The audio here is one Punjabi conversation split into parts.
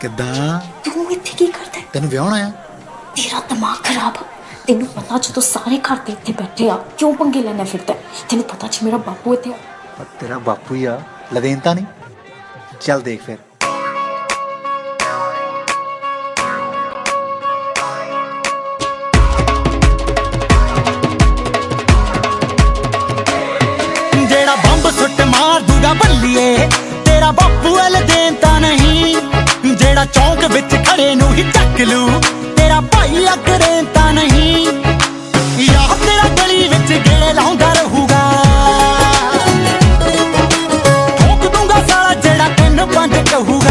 ਕਿੱਦਾਂ? ਤੂੰ ਇੱਥੇ ਕੀ ਕਰਦਾ? ਤੈਨੂੰ ਵਿਆਹਣਾ ਆ? ਤੇਰਾ ਦਿਮਾਗ ਖਰਾਬ ਤੈਨੂੰ ਪਤਾ ਜਦੋਂ ਸਾਰੇ ਘਰ ਦੇ ਇੱਥੇ ਬੈਠੇ ਆ ਕਿਉਂ ਪੰਗੇ ਲੈਣਾ ਫਿਰਦਾ? ਤੈਨੂੰ ਪਤਾ ਜੀ ਮੇਰਾ ਬਾਪੂ ਇੱਥੇ ਆ। ਪਰ ਤੇਰਾ ਬਾਪੂ ਹੀ ਆ ਲਦੇਨ ਤਾਂ ਨਹੀਂ। ਚੱਲ ਦੇਖ ਫਿਰ। ਜਿਹੜਾ ਬੰਬ ਸੁੱਟ ਮਾਰ ਦੂਗਾ ਬੱਲੀਏ ਤੇਰਾ ਬਾਪੂ ਐਲ ਦੇਣ ਤਾਂ ਨਹੀਂ। ਜਿਹੜਾ ਚੌਂਕ ਵਿੱਚ ਖੜੇ ਨੂੰ ਹੀ ਚੱਕ ਲੂ। ਤੇਰਾ ਭਾਈ ਅਕਰੇ ਤਾਂ ਨਹੀਂ। ਯਾਰ ਤੇਰਾ ਗਲੀ ਵਿੱਚ ਗੇੜੇ ਲਾਉਂਦਾ ਰਹੂਗਾ। ਠੋਕ ਦੂੰਗਾ ਸਾਲਾ ਜਿਹੜਾ ਤੈਨੂੰ ਪੰਜ ਕਹੂਗਾ।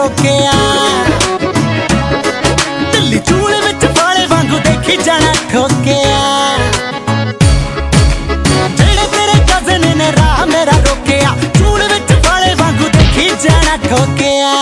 ਰੋਕਿਆ। ਦਿੱਲੀ ਚੂਲ ਵਿੱਚ ਵਾਲੇ ਵਾਂਗੂ ਦੇਖੀ ਜਾਣਾ ਠੋਕਿਆ ਜਿਹੜੇ ਤੇਰੇ ਕਜ਼ਨ ਨੇ ਰਾਹ ਮੇਰਾ ਰੋਕਿਆ ਚੂਲ ਵਿੱਚ ਵਾਲੇ ਵਾਂਗੂ ਦੇਖੀ ਜਾਣਾ ਠੋਕਿਆ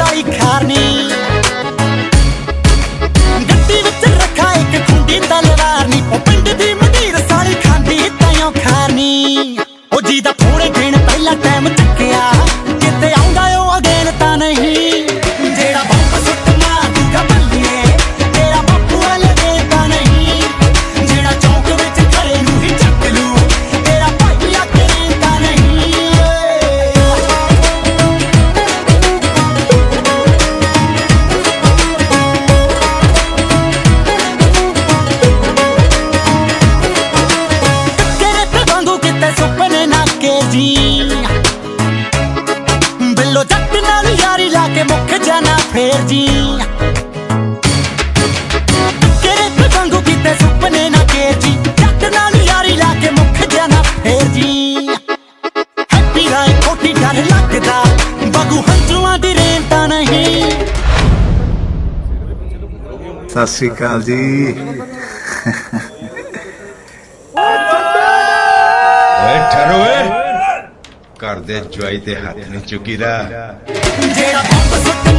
ਖਾਂਦੀ ਖਾਰਨੀ। ਗੱਡੀ ਵਿੱਚ ਰੱਖਾ ਇੱਕ ਖੁੰਡੀ ਤਲਵਾਰ ਕੇ ਮੁੱਕ ਜਾਣਾ ਫੇਰ ਜੀ ਤੇਰੇ ਤੇ ਵਾਂਗੂ ਕਿਤੇ ਸੁਪਨੇ ਨਾ ਕੇ ਜੀ ਜੱਟ ਨਾਲ ਯਾਰੀ ਲਾ ਕੇ ਮੁੱਕ ਜਾਣਾ ਫੇਰ ਜੀ ਹੈਪੀ ਰਾਏ ਕੋਟੀ ਡਰ ਲੱਗਦਾ ਬਗੂ ਹੰਝੂਆਂ ਦੀ ਰੇਨ ਤਾਂ ਨਹੀਂ ਸਤਿ ਸ੍ਰੀ ਅਕਾਲ ਜੀ ਦੇ ਜਵਾਈ ਤੇ ਹੱਥ ਨਹੀਂ ਚੁੱਕੀਦਾ। ਜਿਹੜਾ ਬੰਬ ਸੁੱਟ